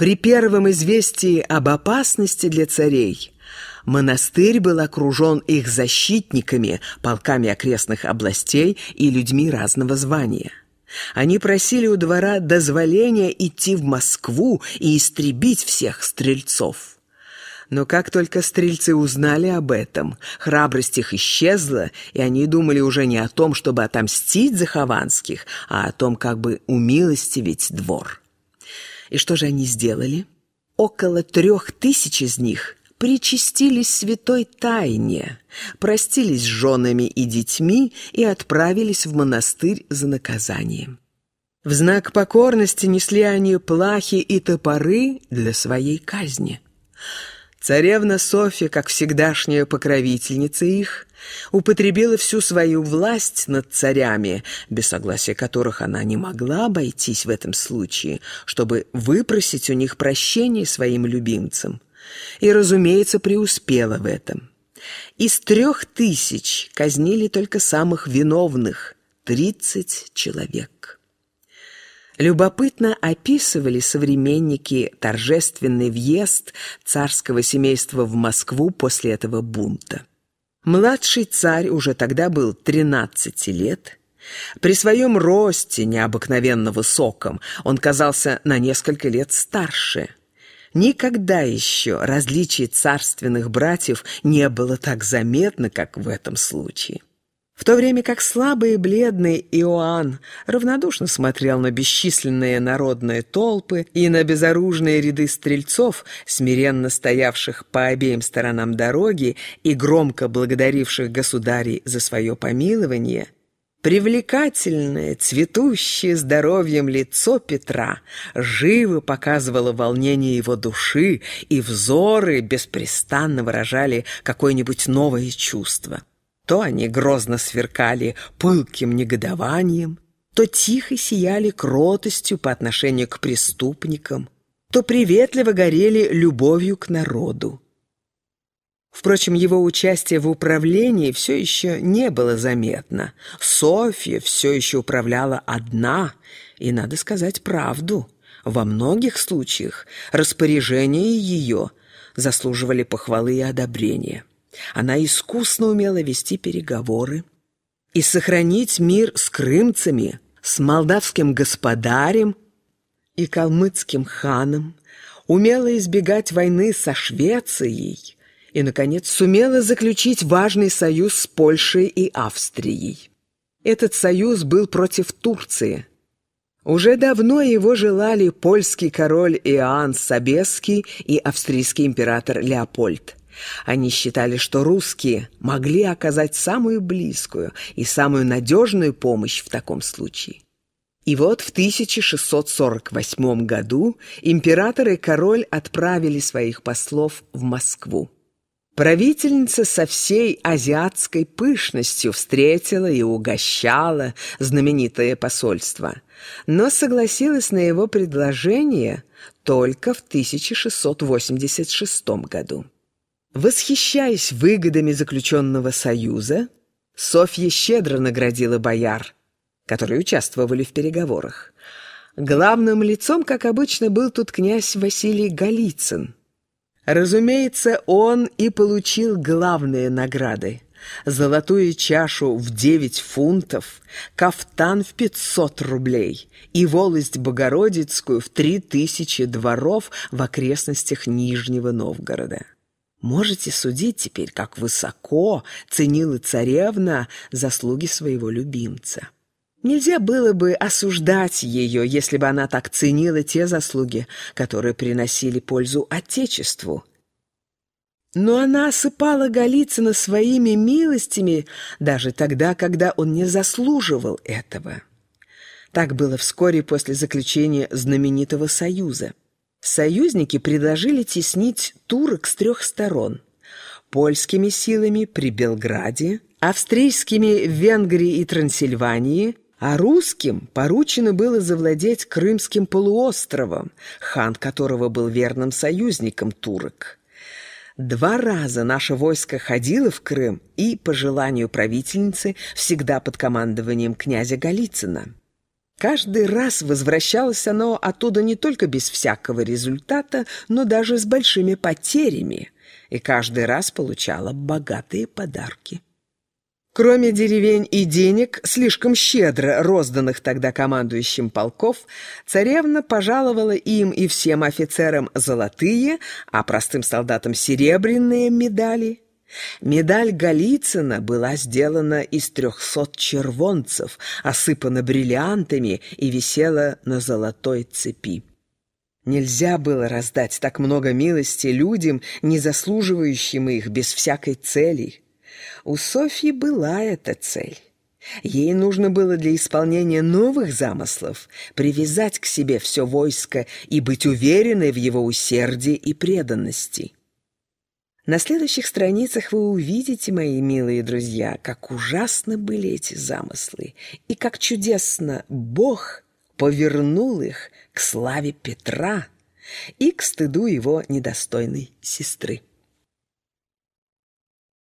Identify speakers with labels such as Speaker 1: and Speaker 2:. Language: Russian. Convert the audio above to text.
Speaker 1: При первом известии об опасности для царей монастырь был окружен их защитниками, полками окрестных областей и людьми разного звания. Они просили у двора дозволения идти в Москву и истребить всех стрельцов. Но как только стрельцы узнали об этом, храбрость их исчезла, и они думали уже не о том, чтобы отомстить за Хованских, а о том, как бы умилостивить двор. И что же они сделали? Около трех тысяч из них причастились святой тайне, простились с женами и детьми и отправились в монастырь за наказанием. В знак покорности несли они плахи и топоры для своей казни. Царевна Софья, как всегдашняя покровительница их, употребила всю свою власть над царями, без согласия которых она не могла обойтись в этом случае, чтобы выпросить у них прощение своим любимцам и, разумеется, преуспела в этом. Из трех тысяч казнили только самых виновных – тридцать человек. Любопытно описывали современники торжественный въезд царского семейства в Москву после этого бунта. Младший царь уже тогда был 13 лет. При своем росте, необыкновенно высоком, он казался на несколько лет старше – Никогда еще различие царственных братьев не было так заметно, как в этом случае. В то время как слабый и бледный Иоанн равнодушно смотрел на бесчисленные народные толпы и на безоружные ряды стрельцов, смиренно стоявших по обеим сторонам дороги и громко благодаривших государей за свое помилование – Привлекательное, цветущее здоровьем лицо Петра живо показывало волнение его души, и взоры беспрестанно выражали какое-нибудь новое чувство. То они грозно сверкали пылким негодованием, то тихо сияли кротостью по отношению к преступникам, то приветливо горели любовью к народу. Впрочем, его участие в управлении все еще не было заметно. Софья все еще управляла одна, и, надо сказать правду, во многих случаях распоряжения ее заслуживали похвалы и одобрения. Она искусно умела вести переговоры и сохранить мир с крымцами, с молдавским господарем и калмыцким ханом, умела избегать войны со Швецией – и, наконец, сумела заключить важный союз с Польшей и Австрией. Этот союз был против Турции. Уже давно его желали польский король Иоанн Собесский и австрийский император Леопольд. Они считали, что русские могли оказать самую близкую и самую надежную помощь в таком случае. И вот в 1648 году император и король отправили своих послов в Москву. Правительница со всей азиатской пышностью встретила и угощала знаменитое посольство, но согласилась на его предложение только в 1686 году. Восхищаясь выгодами заключенного союза, Софья щедро наградила бояр, которые участвовали в переговорах. Главным лицом, как обычно, был тут князь Василий Голицын – Разумеется, он и получил главные награды. Золотую чашу в 9 фунтов, кафтан в 500 рублей и волость Богородицкую в 3000 дворов в окрестностях Нижнего Новгорода. Можете судить теперь, как высоко ценила царевна заслуги своего любимца. Нельзя было бы осуждать ее, если бы она так ценила те заслуги, которые приносили пользу Отечеству. Но она осыпала Голицына своими милостями даже тогда, когда он не заслуживал этого. Так было вскоре после заключения знаменитого союза. Союзники предложили теснить турок с трех сторон. Польскими силами при Белграде, австрийскими в Венгрии и Трансильвании – а русским поручено было завладеть Крымским полуостровом, хан которого был верным союзником турок. Два раза наше войско ходило в Крым и, по желанию правительницы, всегда под командованием князя Голицына. Каждый раз возвращалось оно оттуда не только без всякого результата, но даже с большими потерями, и каждый раз получало богатые подарки. Кроме деревень и денег, слишком щедро розданных тогда командующим полков, царевна пожаловала им и всем офицерам золотые, а простым солдатам серебряные медали – Медаль Голицына была сделана из трехсот червонцев, осыпана бриллиантами и висела на золотой цепи. Нельзя было раздать так много милости людям, не заслуживающим их без всякой цели. У Софьи была эта цель. Ей нужно было для исполнения новых замыслов привязать к себе все войско и быть уверенной в его усердии и преданности. На следующих страницах вы увидите, мои милые друзья, как ужасно были эти замыслы и как чудесно Бог повернул их к славе Петра и к стыду его недостойной сестры.